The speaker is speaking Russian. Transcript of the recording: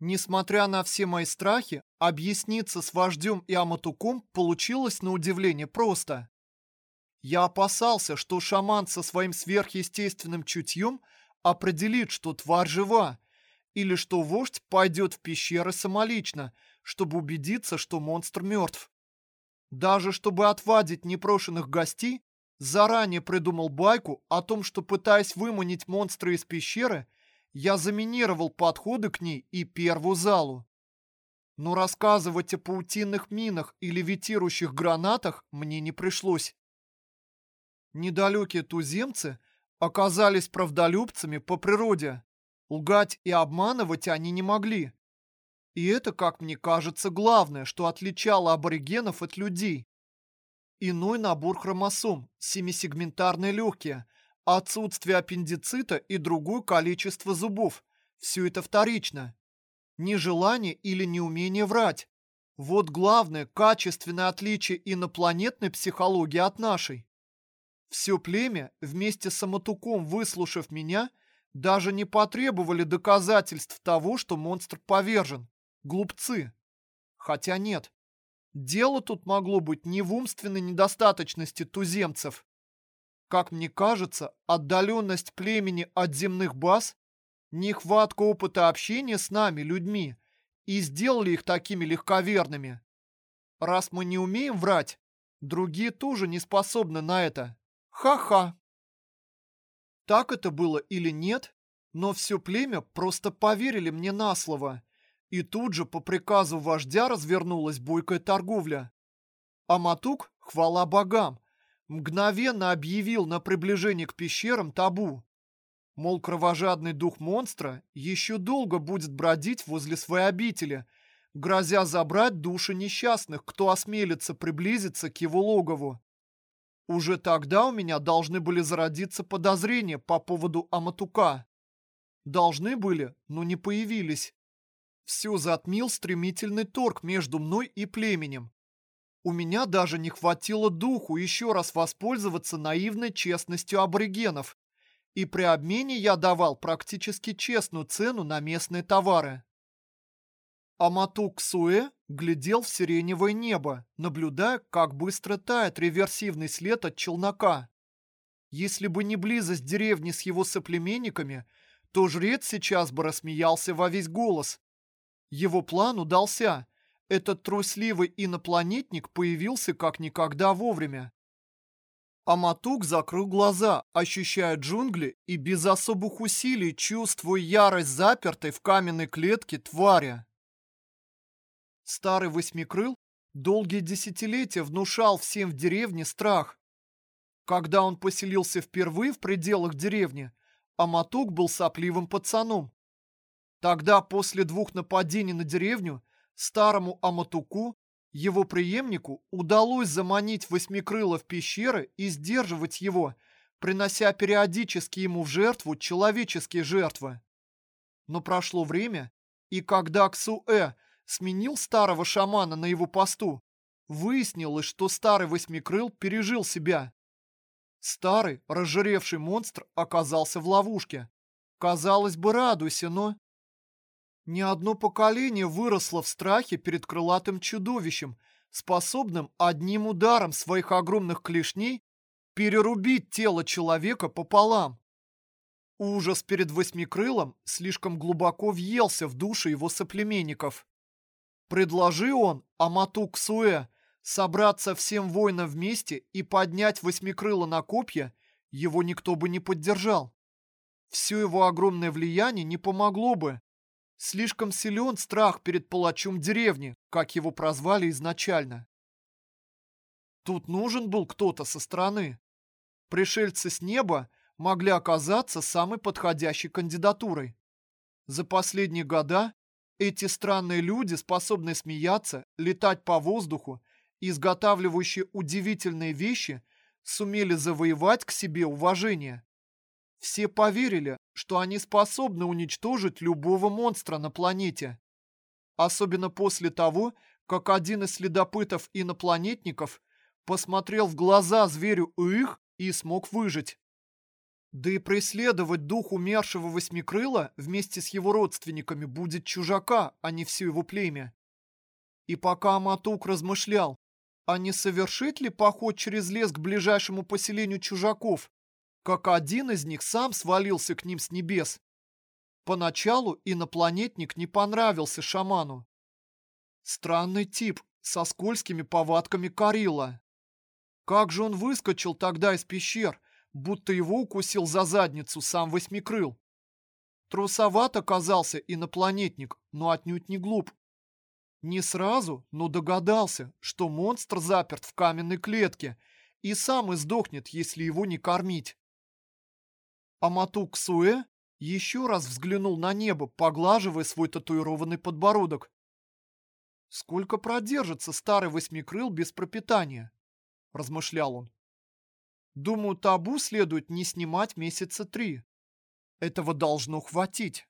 Несмотря на все мои страхи, объясниться с вождем и Аматуком получилось на удивление просто. Я опасался, что шаман со своим сверхъестественным чутьем определит, что тварь жива, или что вождь пойдет в пещеры самолично, чтобы убедиться, что монстр мертв. Даже чтобы отвадить непрошенных гостей, заранее придумал байку о том, что пытаясь выманить монстра из пещеры, я заминировал подходы к ней и первую залу. Но рассказывать о паутинных минах и левитирующих гранатах мне не пришлось. Недалекие туземцы оказались правдолюбцами по природе. Лгать и обманывать они не могли. И это, как мне кажется, главное, что отличало аборигенов от людей. Иной набор хромосом, семисегментарные легкие, отсутствие аппендицита и другое количество зубов. Все это вторично. Нежелание или неумение врать. Вот главное качественное отличие инопланетной психологии от нашей. Все племя, вместе с Самотуком выслушав меня, даже не потребовали доказательств того, что монстр повержен. Глупцы. Хотя нет. Дело тут могло быть не в умственной недостаточности туземцев. Как мне кажется, отдаленность племени от земных баз, нехватка опыта общения с нами, людьми, и сделали их такими легковерными. Раз мы не умеем врать, другие тоже не способны на это. Ха-ха. Так это было или нет, но все племя просто поверили мне на слово. И тут же по приказу вождя развернулась бойкая торговля. А Матук, хвала богам, мгновенно объявил на приближение к пещерам табу. Мол, кровожадный дух монстра еще долго будет бродить возле своей обители, грозя забрать души несчастных, кто осмелится приблизиться к его логову. Уже тогда у меня должны были зародиться подозрения по поводу Аматука. Должны были, но не появились. Все затмил стремительный торг между мной и племенем. У меня даже не хватило духу еще раз воспользоваться наивной честностью аборигенов. И при обмене я давал практически честную цену на местные товары. Аматук Суэ глядел в сиреневое небо, наблюдая, как быстро тает реверсивный след от челнока. Если бы не близость деревни с его соплеменниками, то жрец сейчас бы рассмеялся во весь голос. Его план удался. Этот трусливый инопланетник появился как никогда вовремя. Аматук закрыл глаза, ощущая джунгли и без особых усилий чувствуя ярость запертой в каменной клетке твари. Старый восьмикрыл долгие десятилетия внушал всем в деревне страх. Когда он поселился впервые в пределах деревни, Аматук был сопливым пацаном. Тогда, после двух нападений на деревню, старому Аматуку, его преемнику, удалось заманить восьмикрыла в пещеры и сдерживать его, принося периодически ему в жертву человеческие жертвы. Но прошло время, и когда Ксуэ сменил старого шамана на его посту, выяснилось, что старый восьмикрыл пережил себя. Старый, разжиревший монстр оказался в ловушке. Казалось бы, радуйся, но... Ни одно поколение выросло в страхе перед крылатым чудовищем, способным одним ударом своих огромных клешней перерубить тело человека пополам. Ужас перед восьмикрылом слишком глубоко въелся в души его соплеменников. Предложи он, Аматук Суэ, собраться всем воинам вместе и поднять восьмикрыло на копья, его никто бы не поддержал. Все его огромное влияние не помогло бы. Слишком силен страх перед палачом деревни, как его прозвали изначально. Тут нужен был кто-то со стороны. Пришельцы с неба могли оказаться самой подходящей кандидатурой. За последние года эти странные люди, способные смеяться, летать по воздуху, изготавливающие удивительные вещи, сумели завоевать к себе уважение. Все поверили, что они способны уничтожить любого монстра на планете. Особенно после того, как один из следопытов-инопланетников посмотрел в глаза зверю их и смог выжить. Да и преследовать дух умершего восьмикрыла вместе с его родственниками будет чужака, а не все его племя. И пока Аматук размышлял, а не совершит ли поход через лес к ближайшему поселению чужаков, как один из них сам свалился к ним с небес. Поначалу инопланетник не понравился шаману. Странный тип со скользкими повадками Карила. Как же он выскочил тогда из пещер, будто его укусил за задницу сам восьмикрыл? Трусоват оказался инопланетник, но отнюдь не глуп. Не сразу, но догадался, что монстр заперт в каменной клетке и сам издохнет, если его не кормить. Аматук Суэ еще раз взглянул на небо, поглаживая свой татуированный подбородок. «Сколько продержится старый восьмикрыл без пропитания?» – размышлял он. «Думаю, табу следует не снимать месяца три. Этого должно хватить».